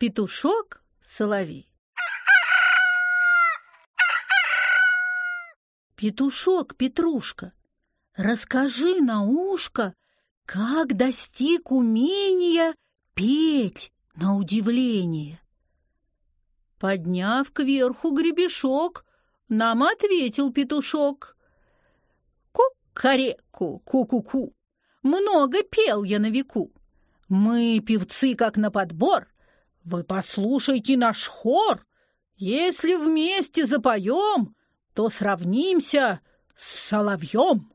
Петушок, соловей. Петушок, Петрушка, расскажи на ушко, как достиг умения петь на удивление. Подняв кверху гребешок, нам ответил петушок. Ку-кареку, ку-ку-ку, много пел я на веку. Мы, певцы, как на подбор, вы послушайте наш хор. Если вместе запоем, то сравнимся с соловьем.